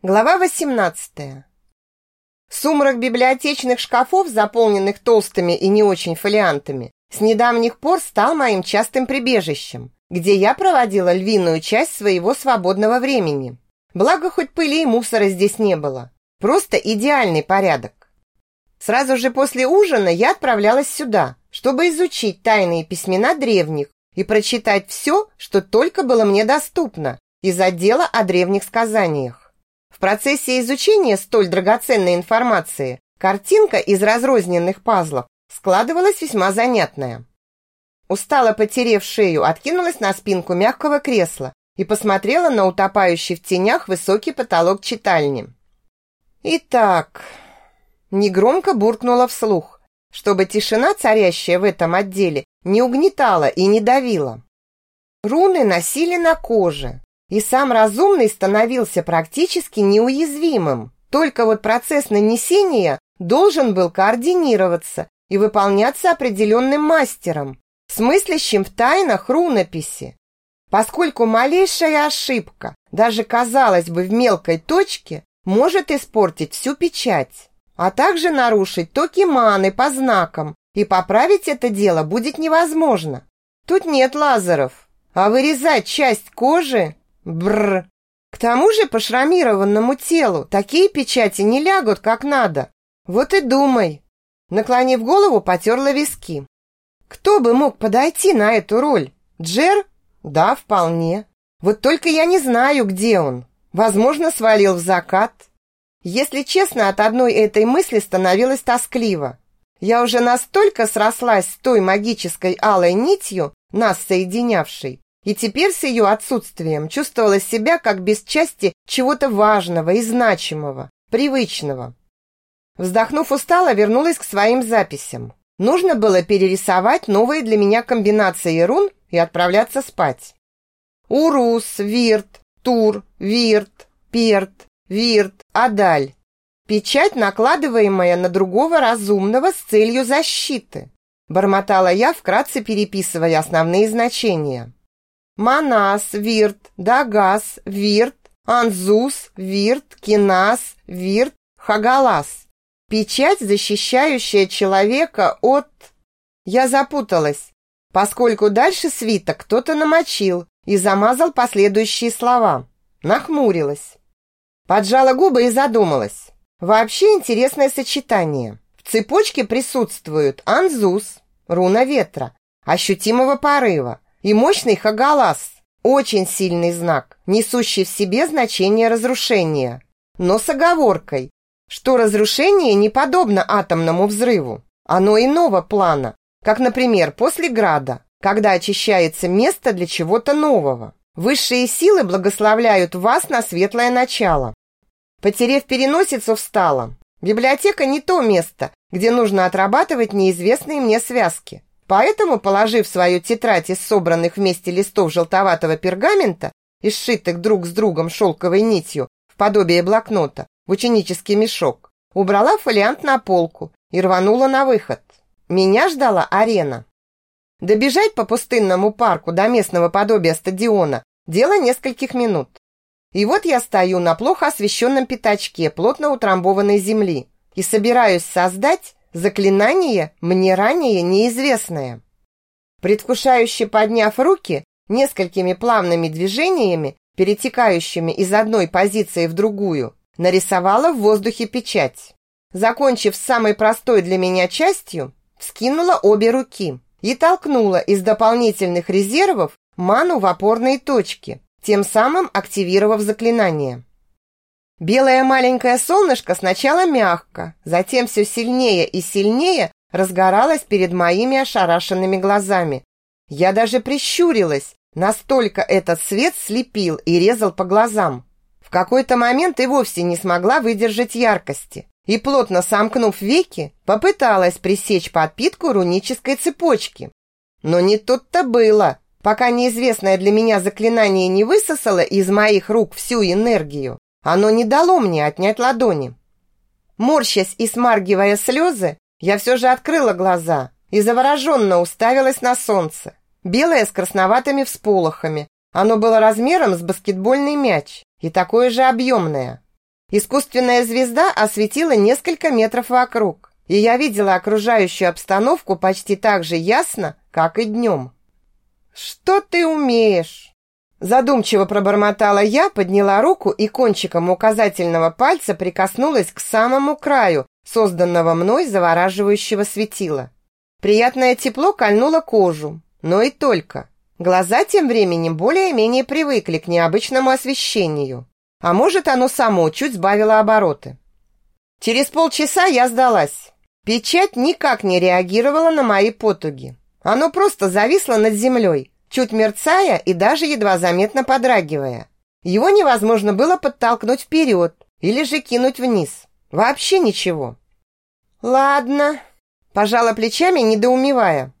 Глава 18. Сумрак библиотечных шкафов, заполненных толстыми и не очень фолиантами, с недавних пор стал моим частым прибежищем, где я проводила львиную часть своего свободного времени. Благо, хоть пыли и мусора здесь не было. Просто идеальный порядок. Сразу же после ужина я отправлялась сюда, чтобы изучить тайные письмена древних и прочитать все, что только было мне доступно из отдела о древних сказаниях. В процессе изучения столь драгоценной информации картинка из разрозненных пазлов складывалась весьма занятная. Устало потерев шею, откинулась на спинку мягкого кресла и посмотрела на утопающий в тенях высокий потолок читальни. Итак, негромко буркнула вслух, чтобы тишина, царящая в этом отделе, не угнетала и не давила. Руны носили на коже, и сам разумный становился практически неуязвимым. Только вот процесс нанесения должен был координироваться и выполняться определенным мастером, смыслящим в тайнах рунописи. Поскольку малейшая ошибка, даже казалось бы в мелкой точке, может испортить всю печать, а также нарушить токи маны по знакам, и поправить это дело будет невозможно. Тут нет лазеров, а вырезать часть кожи Бррр. К тому же по шрамированному телу такие печати не лягут как надо. Вот и думай. Наклонив голову, потерла виски. Кто бы мог подойти на эту роль? Джер? Да, вполне. Вот только я не знаю, где он. Возможно, свалил в закат. Если честно, от одной этой мысли становилось тоскливо. Я уже настолько срослась с той магической алой нитью, нас соединявшей, и теперь с ее отсутствием чувствовала себя как без части чего-то важного и значимого, привычного. Вздохнув устало, вернулась к своим записям. Нужно было перерисовать новые для меня комбинации рун и отправляться спать. Урус, Вирт, Тур, Вирт, Перт, Вирт, Адаль. Печать, накладываемая на другого разумного с целью защиты. Бормотала я, вкратце переписывая основные значения. Манас, Вирт, Дагас, Вирт, Анзус, Вирт, Кинас, Вирт, Хагалас. Печать, защищающая человека от... Я запуталась, поскольку дальше свиток кто-то намочил и замазал последующие слова. Нахмурилась. Поджала губы и задумалась. Вообще интересное сочетание. В цепочке присутствуют Анзус, руна ветра, ощутимого порыва, и мощный хагалас – очень сильный знак, несущий в себе значение разрушения, но с оговоркой, что разрушение не подобно атомному взрыву, оно иного плана, как, например, после града, когда очищается место для чего-то нового. Высшие силы благословляют вас на светлое начало. Потерев переносицу, встала. Библиотека не то место, где нужно отрабатывать неизвестные мне связки. Поэтому, положив свою тетрадь из собранных вместе листов желтоватого пергамента и сшитых друг с другом шелковой нитью в подобие блокнота в ученический мешок, убрала фолиант на полку и рванула на выход. Меня ждала арена. Добежать по пустынному парку до местного подобия стадиона – дело нескольких минут. И вот я стою на плохо освещенном пятачке плотно утрамбованной земли и собираюсь создать Заклинание мне ранее неизвестное. Предвкушающе подняв руки, несколькими плавными движениями, перетекающими из одной позиции в другую, нарисовала в воздухе печать. Закончив с самой простой для меня частью, вскинула обе руки и толкнула из дополнительных резервов ману в опорные точки, тем самым активировав заклинание. Белое маленькое солнышко сначала мягко, затем все сильнее и сильнее разгоралось перед моими ошарашенными глазами. Я даже прищурилась, настолько этот свет слепил и резал по глазам. В какой-то момент и вовсе не смогла выдержать яркости и, плотно сомкнув веки, попыталась пресечь подпитку рунической цепочки. Но не тут-то было, пока неизвестное для меня заклинание не высосало из моих рук всю энергию. Оно не дало мне отнять ладони. Морщась и смаргивая слезы, я все же открыла глаза и завороженно уставилась на солнце. Белое с красноватыми всполохами. Оно было размером с баскетбольный мяч и такое же объемное. Искусственная звезда осветила несколько метров вокруг, и я видела окружающую обстановку почти так же ясно, как и днем. «Что ты умеешь?» Задумчиво пробормотала я, подняла руку и кончиком указательного пальца прикоснулась к самому краю созданного мной завораживающего светила. Приятное тепло кольнуло кожу, но и только. Глаза тем временем более-менее привыкли к необычному освещению. А может, оно само чуть сбавило обороты. Через полчаса я сдалась. Печать никак не реагировала на мои потуги. Оно просто зависло над землей, чуть мерцая и даже едва заметно подрагивая. Его невозможно было подтолкнуть вперед или же кинуть вниз. Вообще ничего. Ладно, пожала плечами, недоумевая.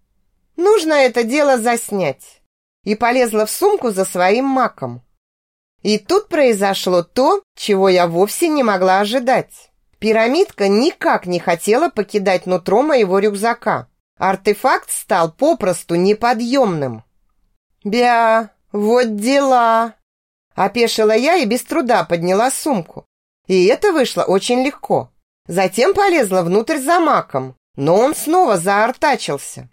Нужно это дело заснять. И полезла в сумку за своим маком. И тут произошло то, чего я вовсе не могла ожидать. Пирамидка никак не хотела покидать нутро моего рюкзака. Артефакт стал попросту неподъемным. «Бя, вот дела!» Опешила я и без труда подняла сумку. И это вышло очень легко. Затем полезла внутрь за маком, но он снова заортачился.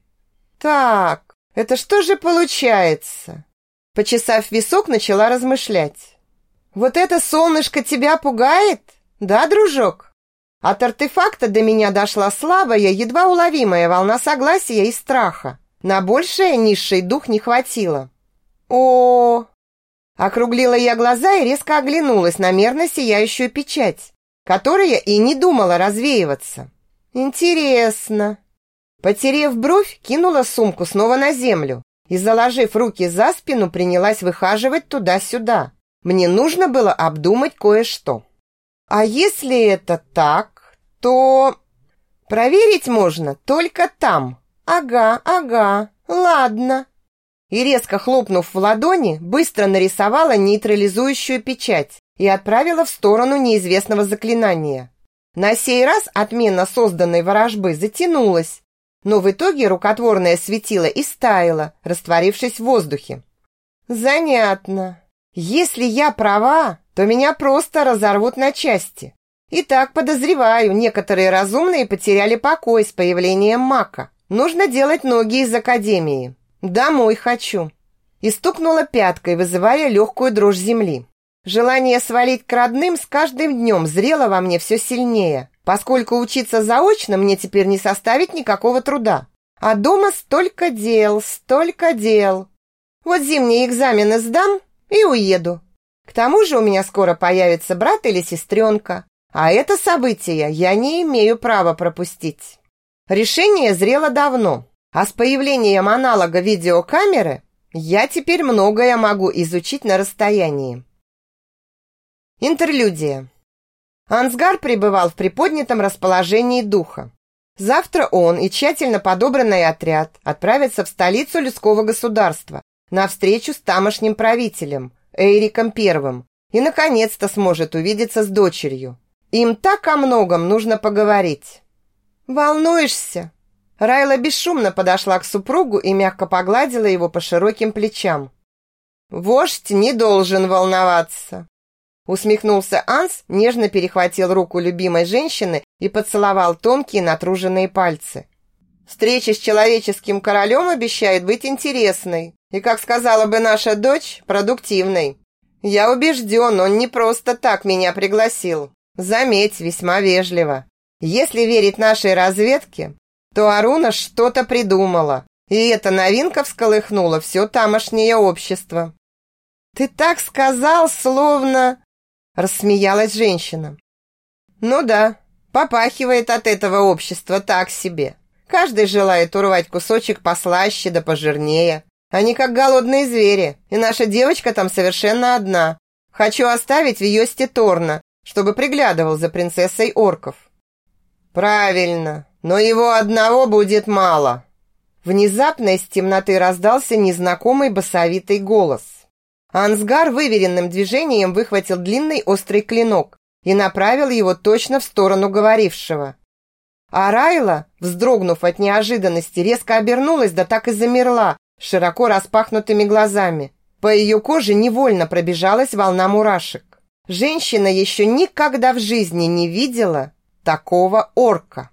«Так, это что же получается?» Почесав висок, начала размышлять. «Вот это солнышко тебя пугает? Да, дружок?» От артефакта до меня дошла слабая, едва уловимая волна согласия и страха. На большее низший дух не хватило. О, Округлила я глаза и резко оглянулась на мерно сияющую печать, которая и не думала развеиваться. Интересно. Потерев бровь, кинула сумку снова на землю и, заложив руки за спину, принялась выхаживать туда-сюда. Мне нужно было обдумать кое-что. А если это так, то... Проверить можно только там. «Ага, ага, ладно». И резко хлопнув в ладони, быстро нарисовала нейтрализующую печать и отправила в сторону неизвестного заклинания. На сей раз отмена созданной ворожбы затянулась, но в итоге рукотворное светило и стаяло, растворившись в воздухе. Занятно. Если я права, то меня просто разорвут на части. И так подозреваю, некоторые разумные потеряли покой с появлением мака. Нужно делать ноги из академии. Домой хочу. И стукнула пяткой, вызывая легкую дрожь земли. Желание свалить к родным с каждым днем зрело во мне все сильнее, поскольку учиться заочно мне теперь не составит никакого труда. А дома столько дел, столько дел. Вот зимние экзамены сдам и уеду. К тому же у меня скоро появится брат или сестренка, а это событие я не имею права пропустить. Решение зрело давно, а с появлением аналога видеокамеры я теперь многое могу изучить на расстоянии. Интерлюдия. Ансгар пребывал в приподнятом расположении духа. Завтра он и тщательно подобранный отряд отправятся в столицу людского государства на встречу с тамошним правителем, Эйриком Первым, и, наконец-то, сможет увидеться с дочерью. Им так о многом нужно поговорить. «Волнуешься?» Райла бесшумно подошла к супругу и мягко погладила его по широким плечам. «Вождь не должен волноваться!» Усмехнулся Анс, нежно перехватил руку любимой женщины и поцеловал тонкие натруженные пальцы. «Встреча с человеческим королем обещает быть интересной и, как сказала бы наша дочь, продуктивной. Я убежден, он не просто так меня пригласил. Заметь, весьма вежливо. Если верить нашей разведке, то Аруна что-то придумала, и эта новинка всколыхнула все тамошнее общество. «Ты так сказал, словно...» – рассмеялась женщина. «Ну да, попахивает от этого общества так себе. Каждый желает урвать кусочек послаще да пожирнее. Они как голодные звери, и наша девочка там совершенно одна. Хочу оставить в ее Торна, чтобы приглядывал за принцессой орков. «Правильно, но его одного будет мало». Внезапно из темноты раздался незнакомый басовитый голос. Ансгар выверенным движением выхватил длинный острый клинок и направил его точно в сторону говорившего. А Райла, вздрогнув от неожиданности, резко обернулась, да так и замерла, широко распахнутыми глазами. По ее коже невольно пробежалась волна мурашек. Женщина еще никогда в жизни не видела такого орка.